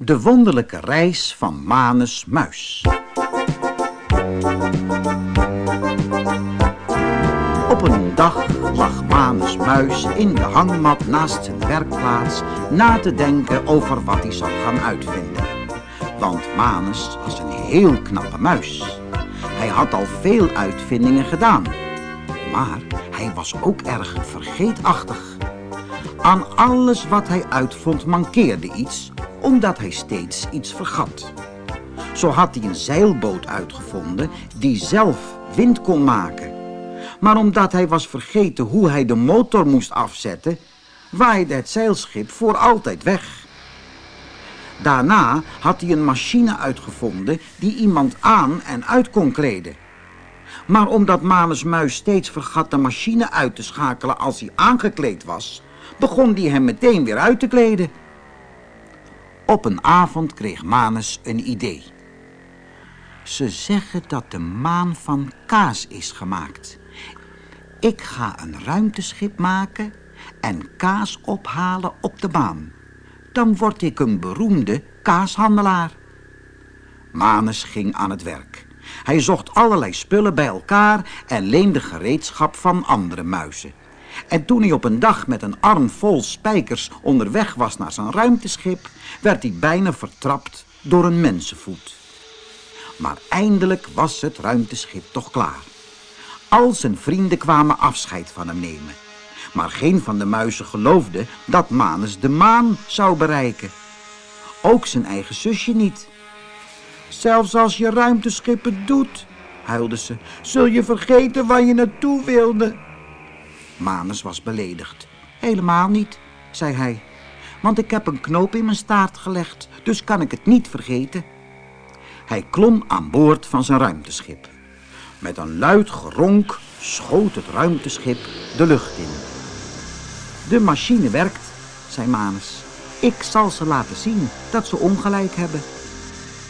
De wonderlijke reis van Manus Muis. Op een dag lag Manus Muis in de hangmat naast zijn werkplaats na te denken over wat hij zou gaan uitvinden. Want Manus was een heel knappe muis. Hij had al veel uitvindingen gedaan. Maar hij was ook erg vergeetachtig. Aan alles wat hij uitvond mankeerde iets, omdat hij steeds iets vergat. Zo had hij een zeilboot uitgevonden die zelf wind kon maken. Maar omdat hij was vergeten hoe hij de motor moest afzetten, waaide het zeilschip voor altijd weg. Daarna had hij een machine uitgevonden die iemand aan en uit kon kleden. Maar omdat Manus Muis steeds vergat de machine uit te schakelen als hij aangekleed was, begon hij hem meteen weer uit te kleden. Op een avond kreeg Manus een idee. Ze zeggen dat de maan van kaas is gemaakt. Ik ga een ruimteschip maken en kaas ophalen op de maan. Dan word ik een beroemde kaashandelaar. Manus ging aan het werk. Hij zocht allerlei spullen bij elkaar en leende gereedschap van andere muizen. En toen hij op een dag met een arm vol spijkers onderweg was naar zijn ruimteschip, werd hij bijna vertrapt door een mensenvoet. Maar eindelijk was het ruimteschip toch klaar. Al zijn vrienden kwamen afscheid van hem nemen. Maar geen van de muizen geloofde dat Manus de maan zou bereiken. Ook zijn eigen zusje niet. Zelfs als je ruimteschip het doet, huilde ze, zul je vergeten waar je naartoe wilde. Manus was beledigd. Helemaal niet, zei hij. Want ik heb een knoop in mijn staart gelegd, dus kan ik het niet vergeten. Hij klom aan boord van zijn ruimteschip. Met een luid geronk schoot het ruimteschip de lucht in. De machine werkt, zei Manus. Ik zal ze laten zien dat ze ongelijk hebben.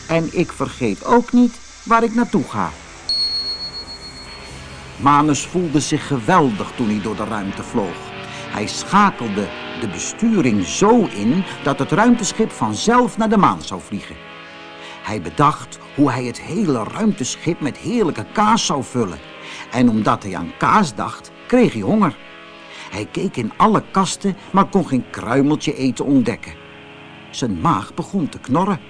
En ik vergeet ook niet waar ik naartoe ga. Manus voelde zich geweldig toen hij door de ruimte vloog. Hij schakelde de besturing zo in dat het ruimteschip vanzelf naar de maan zou vliegen. Hij bedacht hoe hij het hele ruimteschip met heerlijke kaas zou vullen. En omdat hij aan kaas dacht, kreeg hij honger. Hij keek in alle kasten, maar kon geen kruimeltje eten ontdekken. Zijn maag begon te knorren.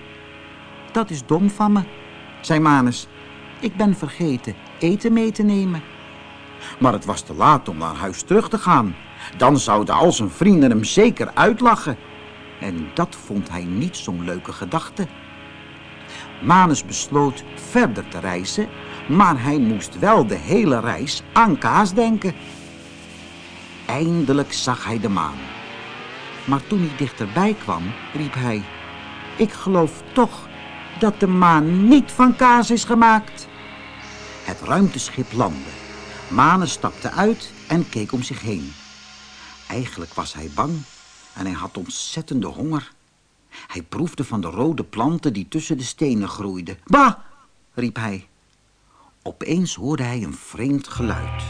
Dat is dom van me, zei Manus. Ik ben vergeten eten mee te nemen. Maar het was te laat om naar huis terug te gaan. Dan zouden al zijn vrienden hem zeker uitlachen. En dat vond hij niet zo'n leuke gedachte. Manus besloot verder te reizen, maar hij moest wel de hele reis aan kaas denken. Eindelijk zag hij de maan. Maar toen hij dichterbij kwam, riep hij... Ik geloof toch dat de maan niet van kaas is gemaakt. Het ruimteschip landde. Manus stapte uit en keek om zich heen. Eigenlijk was hij bang en hij had ontzettende honger. Hij proefde van de rode planten die tussen de stenen groeiden. Bah, riep hij. Opeens hoorde hij een vreemd geluid.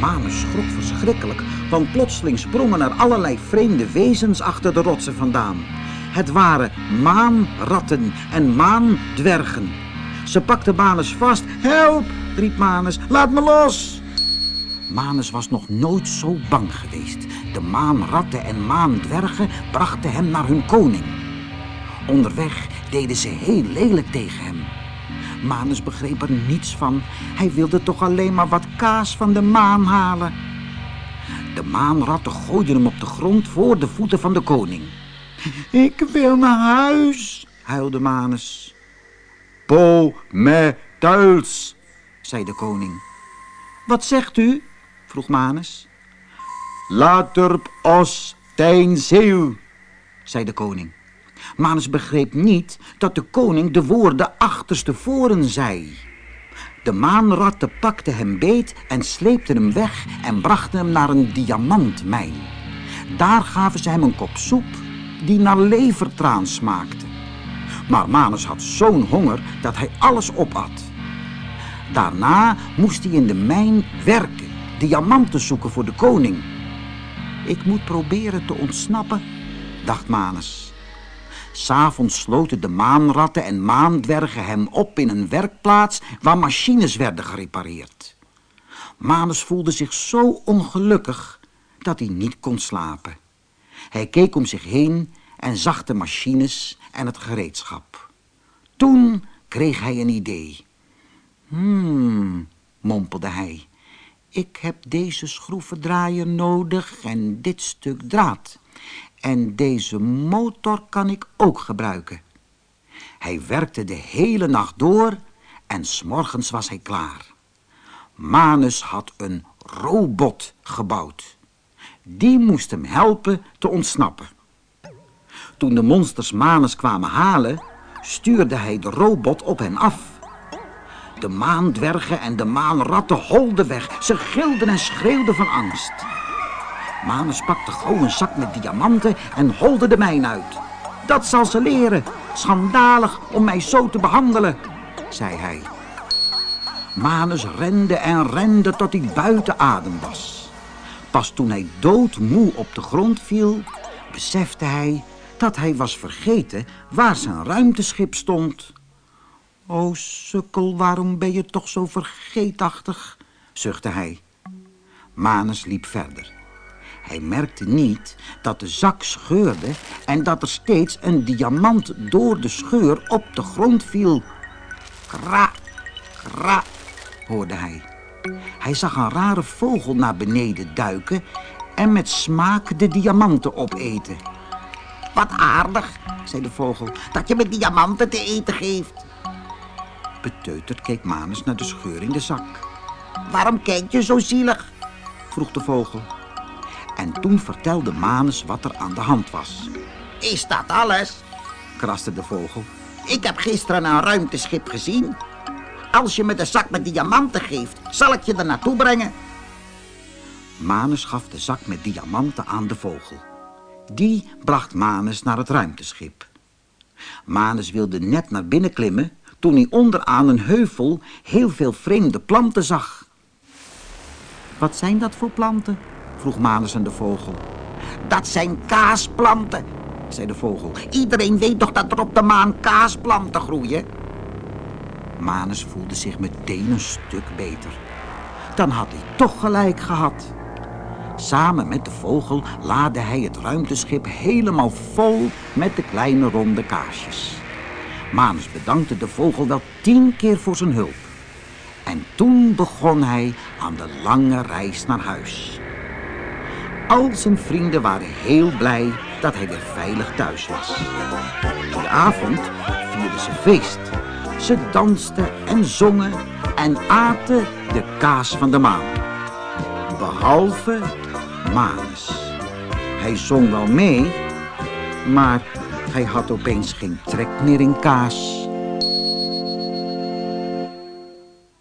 Manus schrok verschrikkelijk, want plotseling sprongen er allerlei vreemde wezens achter de rotsen vandaan. Het waren maanratten en maandwergen. Ze pakten Manus vast. Help, riep Manus, laat me los. Manus was nog nooit zo bang geweest. De maanratten en maandwergen brachten hem naar hun koning. Onderweg deden ze heel lelijk tegen hem. Manus begreep er niets van. Hij wilde toch alleen maar wat kaas van de maan halen. De maanratten gooiden hem op de grond voor de voeten van de koning. Ik wil naar huis, huilde Manus. Po me thuis, zei de koning. Wat zegt u? vroeg Manus. Later os tijn zeeuw, zei de koning. Manus begreep niet dat de koning de woorden achterstevoren zei. De maanratten pakten hem beet en sleepten hem weg en brachten hem naar een diamantmijn. Daar gaven ze hem een kop soep die naar levertraan smaakte. Maar Manus had zo'n honger dat hij alles opat. Daarna moest hij in de mijn werken, diamanten zoeken voor de koning. Ik moet proberen te ontsnappen, dacht Manus. S'avonds sloten de maanratten en maandwergen hem op in een werkplaats waar machines werden gerepareerd. Manus voelde zich zo ongelukkig dat hij niet kon slapen. Hij keek om zich heen en zag de machines en het gereedschap. Toen kreeg hij een idee. Hmm, mompelde hij. Ik heb deze schroevendraaier nodig en dit stuk draad. En deze motor kan ik ook gebruiken. Hij werkte de hele nacht door en s'morgens was hij klaar. Manus had een robot gebouwd. Die moest hem helpen te ontsnappen. Toen de monsters Manus kwamen halen, stuurde hij de robot op hen af. De maandwergen en de maanratten holden weg. Ze gilden en schreeuwden van angst. Manus pakte gauw een zak met diamanten en holde de mijn uit. Dat zal ze leren. Schandalig om mij zo te behandelen, zei hij. Manus rende en rende tot hij buiten adem was. Pas toen hij doodmoe op de grond viel, besefte hij dat hij was vergeten waar zijn ruimteschip stond. O, sukkel, waarom ben je toch zo vergeetachtig, zuchtte hij. Manus liep verder. Hij merkte niet dat de zak scheurde en dat er steeds een diamant door de scheur op de grond viel. Kra, kra, hoorde hij. Hij zag een rare vogel naar beneden duiken en met smaak de diamanten opeten. Wat aardig, zei de vogel, dat je me diamanten te eten geeft. Beteuterd keek Manus naar de scheur in de zak. Waarom kijk je zo zielig? vroeg de vogel. En toen vertelde Manus wat er aan de hand was. Is dat alles? kraste de vogel. Ik heb gisteren een ruimteschip gezien. Als je me de zak met diamanten geeft, zal ik je er naartoe brengen. Manus gaf de zak met diamanten aan de vogel. Die bracht Manus naar het ruimteschip. Manus wilde net naar binnen klimmen toen hij onderaan een heuvel heel veel vreemde planten zag. Wat zijn dat voor planten? vroeg Manus aan de vogel. Dat zijn kaasplanten, zei de vogel. Iedereen weet toch dat er op de maan kaasplanten groeien? Manus voelde zich meteen een stuk beter. Dan had hij toch gelijk gehad. Samen met de vogel laadde hij het ruimteschip helemaal vol met de kleine ronde kaasjes. Manus bedankte de vogel wel tien keer voor zijn hulp. En toen begon hij aan de lange reis naar huis. Al zijn vrienden waren heel blij dat hij weer veilig thuis was. In de avond vierden ze feest. Ze dansten en zongen en aten de kaas van de maan. Behalve Manus. Hij zong wel mee, maar hij had opeens geen trek meer in kaas.